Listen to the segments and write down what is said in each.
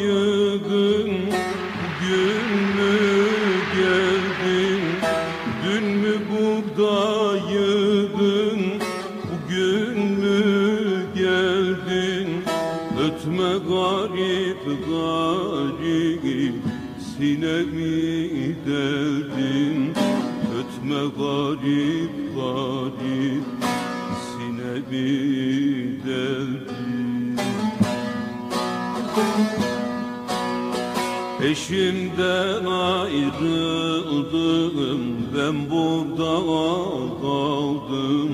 yığdın Bugün mü geldin? Dün mü buğdayıydın Bugün mü geldin? Ötme garip garip Sinemi deldin? Ötme garip garip Sinemi Eşimden ayrıldım Ben burada kaldım.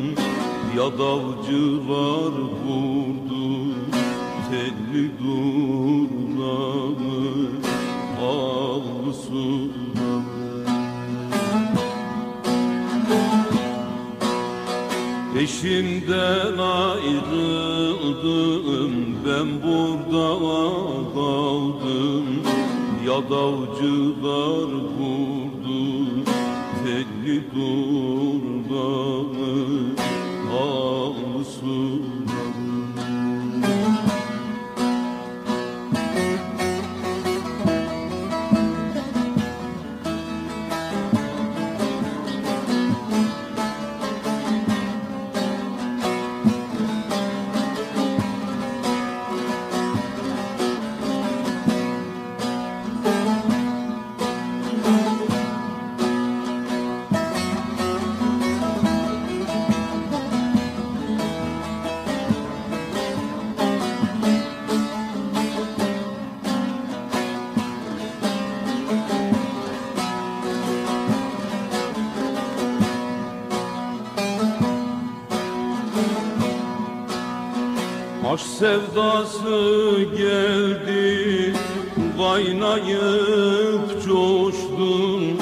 Yadavcılar vurdu Telli durnamı Ağlı Eşimden ayrıldım ben burada kaldım Yadavcılar vurdu telli durnamı Aşk sevdası geldi Kaynayıp coştun.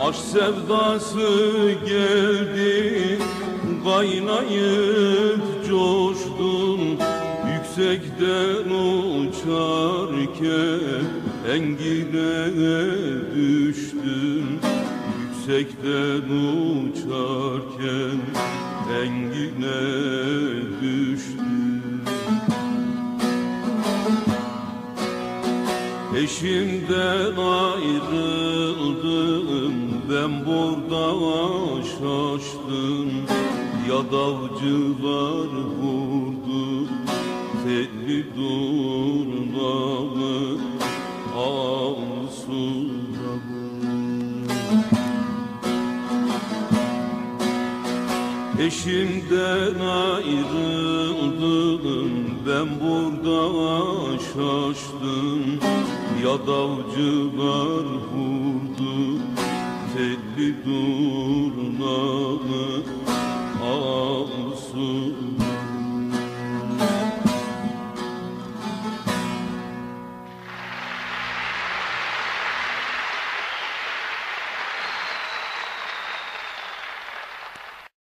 Aşk sevdası geldi Kaynayıp coştun. Yüksekten uçarken Engine düştün. Yüksekten uçarken Engine düştün Eşimden ayrıldım ben burada şaştım. Yadavcılar vurdu telli durnamı Eşimden ayrıldım ben burada şaştım. Yadavcılar vurdu telli Ağsulamı